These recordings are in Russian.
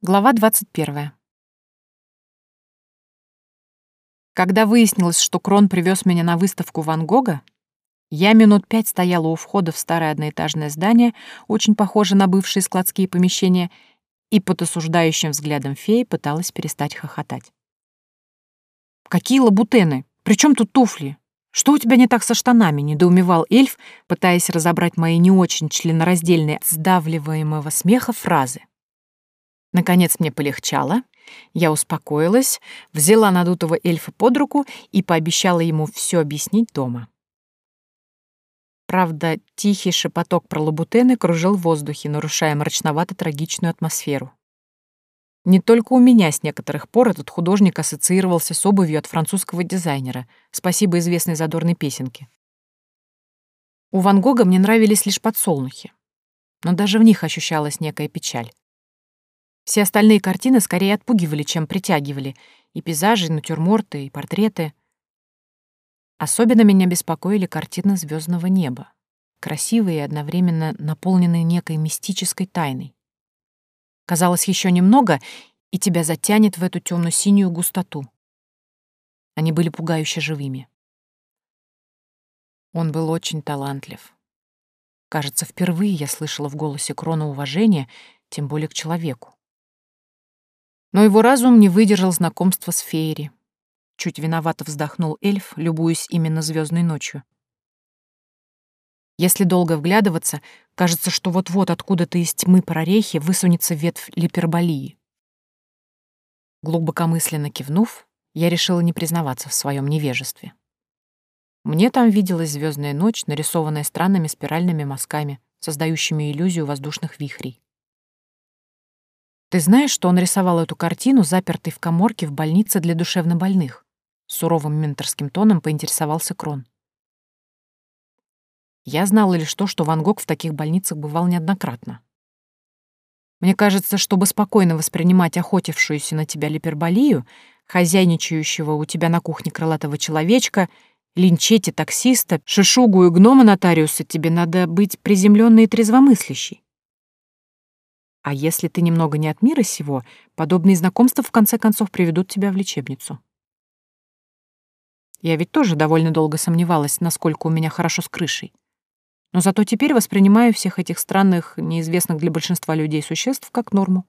Глава 21. Когда выяснилось, что Крон привез меня на выставку Ван Гога, я минут пять стояла у входа в старое одноэтажное здание, очень похоже на бывшие складские помещения, и под осуждающим взглядом феи пыталась перестать хохотать. «Какие лабутены? Причем тут туфли? Что у тебя не так со штанами?» — недоумевал эльф, пытаясь разобрать мои не очень членораздельные сдавливаемого смеха фразы. Наконец мне полегчало, я успокоилась, взяла надутого эльфа под руку и пообещала ему все объяснить дома. Правда, тихий шепоток про лабутены кружил в воздухе, нарушая мрачновато-трагичную атмосферу. Не только у меня с некоторых пор этот художник ассоциировался с обувью от французского дизайнера, спасибо известной задорной песенке. У Ван Гога мне нравились лишь подсолнухи, но даже в них ощущалась некая печаль. Все остальные картины скорее отпугивали, чем притягивали. И пейзажи, и натюрморты, и портреты. Особенно меня беспокоили картины звездного неба. Красивые и одновременно наполненные некой мистической тайной. Казалось, еще немного, и тебя затянет в эту темно-синюю густоту. Они были пугающе живыми. Он был очень талантлив. Кажется, впервые я слышала в голосе Крона уважение, тем более к человеку. Но его разум не выдержал знакомства с Фейри. Чуть виновато вздохнул эльф, любуясь именно звездной ночью. Если долго вглядываться, кажется, что вот-вот откуда-то из тьмы прорехи высунется ветвь липерболии. Глубокомысленно кивнув, я решила не признаваться в своем невежестве. Мне там виделась звездная ночь, нарисованная странными спиральными мазками, создающими иллюзию воздушных вихрей. Ты знаешь, что он рисовал эту картину, запертый в коморке в больнице для душевнобольных? Суровым менторским тоном поинтересовался Крон. Я знала лишь то, что Ван Гог в таких больницах бывал неоднократно. Мне кажется, чтобы спокойно воспринимать охотившуюся на тебя липерболию, хозяйничающего у тебя на кухне крылатого человечка, линчете таксиста, шишугу и гнома нотариуса, тебе надо быть приземленной и трезвомыслящей. А если ты немного не от мира сего, подобные знакомства в конце концов приведут тебя в лечебницу. Я ведь тоже довольно долго сомневалась, насколько у меня хорошо с крышей. Но зато теперь воспринимаю всех этих странных, неизвестных для большинства людей существ как норму.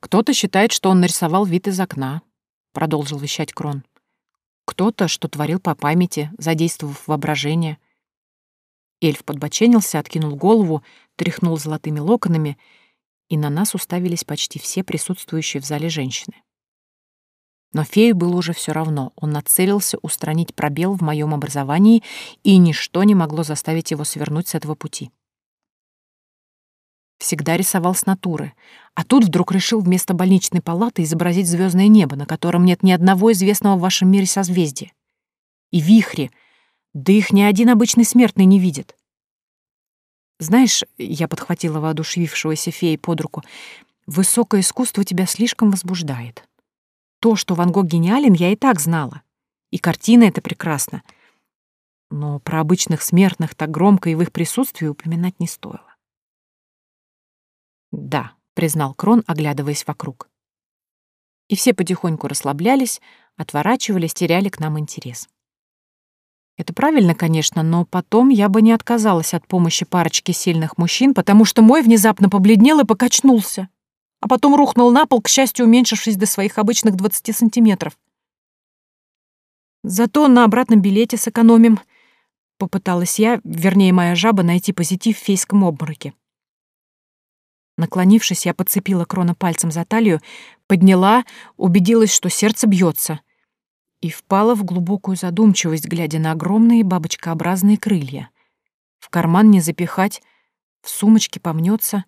Кто-то считает, что он нарисовал вид из окна, продолжил вещать Крон. Кто-то, что творил по памяти, задействовав воображение. Эльф подбоченился, откинул голову, тряхнул золотыми локонами, и на нас уставились почти все присутствующие в зале женщины. Но фею было уже все равно. Он нацелился устранить пробел в моем образовании, и ничто не могло заставить его свернуть с этого пути. Всегда рисовал с натуры, а тут вдруг решил вместо больничной палаты изобразить звездное небо, на котором нет ни одного известного в вашем мире созвездия. И вихри, да их ни один обычный смертный не видит. Знаешь, я подхватила воодушевившегося феи под руку, высокое искусство тебя слишком возбуждает. То, что Ван Гог гениален, я и так знала. И картина эта прекрасна. Но про обычных смертных так громко и в их присутствии упоминать не стоило. «Да», — признал Крон, оглядываясь вокруг. И все потихоньку расслаблялись, отворачивались, теряли к нам интерес. Это правильно, конечно, но потом я бы не отказалась от помощи парочки сильных мужчин, потому что мой внезапно побледнел и покачнулся, а потом рухнул на пол, к счастью, уменьшившись до своих обычных 20 сантиметров. Зато на обратном билете сэкономим, попыталась я, вернее, моя жаба, найти позитив в фейском обмороке. Наклонившись, я подцепила Крона пальцем за талию, подняла, убедилась, что сердце бьется и впала в глубокую задумчивость, глядя на огромные бабочкообразные крылья. В карман не запихать, в сумочке помнется.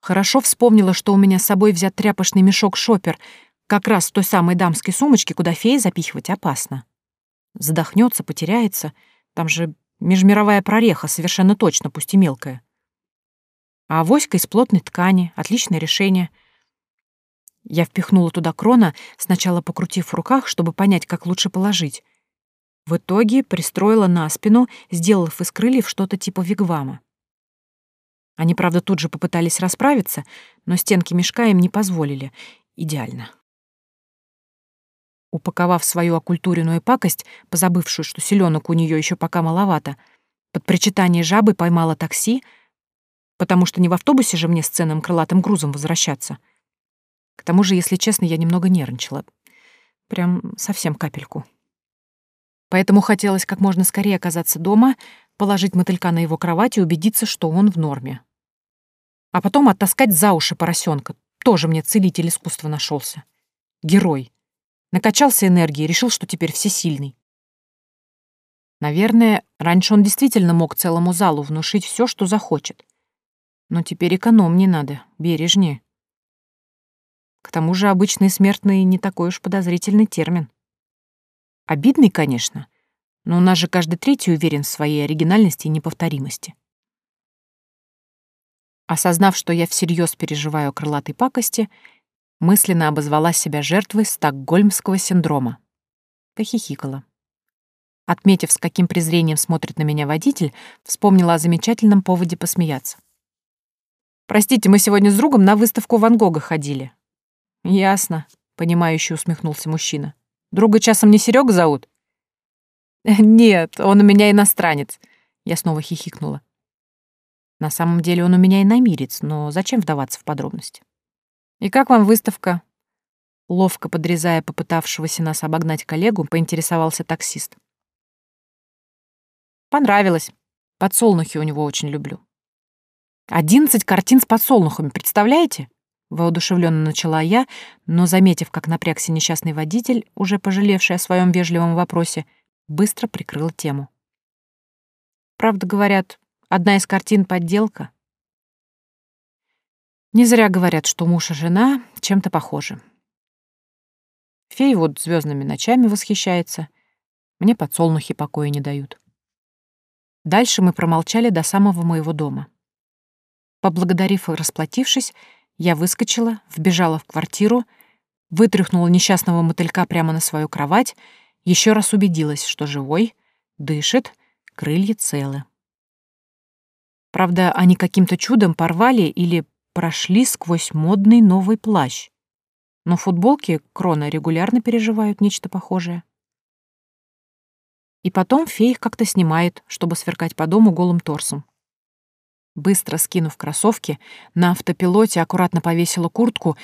Хорошо вспомнила, что у меня с собой взят тряпочный мешок-шопер, как раз в той самой дамской сумочке, куда феи запихивать опасно. Задохнется, потеряется. Там же межмировая прореха, совершенно точно, пусть и мелкая. А авоська из плотной ткани — отличное решение — я впихнула туда крона, сначала покрутив в руках, чтобы понять, как лучше положить. В итоге пристроила на спину, сделав из крыльев что-то типа вигвама. Они, правда, тут же попытались расправиться, но стенки мешка им не позволили. Идеально. Упаковав свою окультуренную пакость, позабывшую, что селенок у нее еще пока маловато, под причитание жабы поймала такси, потому что не в автобусе же мне с ценным крылатым грузом возвращаться. К тому же, если честно, я немного нервничала. Прям совсем капельку. Поэтому хотелось как можно скорее оказаться дома, положить мотылька на его кровать и убедиться, что он в норме. А потом оттаскать за уши поросенка. Тоже мне целитель искусства нашелся. Герой. Накачался энергией, решил, что теперь всесильный. Наверное, раньше он действительно мог целому залу внушить все, что захочет. Но теперь экономнее надо, бережнее. К тому же обычный смертный не такой уж подозрительный термин. Обидный, конечно, но у нас же каждый третий уверен в своей оригинальности и неповторимости. Осознав, что я всерьез переживаю крылатой пакости, мысленно обозвала себя жертвой стокгольмского синдрома. Похихикала. Отметив, с каким презрением смотрит на меня водитель, вспомнила о замечательном поводе посмеяться. «Простите, мы сегодня с другом на выставку Ван Гога ходили». «Ясно», — понимающе усмехнулся мужчина. «Друга часом не Серега зовут?» «Нет, он у меня иностранец», — я снова хихикнула. На самом деле он у меня и намирец, но зачем вдаваться в подробности? «И как вам выставка?» Ловко подрезая попытавшегося нас обогнать коллегу, поинтересовался таксист. «Понравилось. Подсолнухи у него очень люблю». «Одиннадцать картин с подсолнухами, представляете?» Воодушевленно начала я, но, заметив, как напрягся несчастный водитель, уже пожалевший о своем вежливом вопросе, быстро прикрыла тему. Правда, говорят, одна из картин — подделка. Не зря говорят, что муж и жена чем-то похожи. Фея вот звездными ночами восхищается, мне подсолнухи покоя не дают. Дальше мы промолчали до самого моего дома. Поблагодарив и расплатившись, я выскочила, вбежала в квартиру, вытряхнула несчастного мотылька прямо на свою кровать еще раз убедилась, что живой, дышит, крылья целы. Правда, они каким-то чудом порвали или прошли сквозь модный новый плащ. Но футболки Крона регулярно переживают нечто похожее. И потом фей их как-то снимает, чтобы сверкать по дому голым торсом. Быстро скинув кроссовки, на автопилоте аккуратно повесила куртку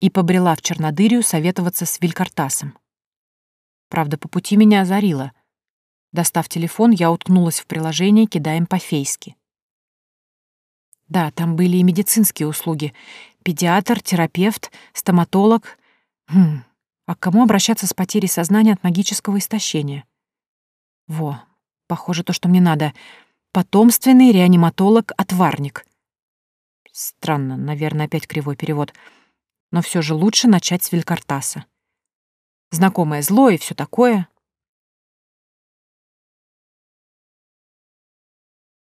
и побрела в Чернодырию советоваться с Вилькартасом. Правда, по пути меня озарило. Достав телефон, я уткнулась в приложение «Кидаем по-фейски». Да, там были и медицинские услуги. Педиатр, терапевт, стоматолог. Хм, а к кому обращаться с потерей сознания от магического истощения? Во, похоже, то, что мне надо. Потомственный реаниматолог-отварник. Странно, наверное, опять кривой перевод. Но все же лучше начать с Вилькартаса. Знакомое зло и все такое.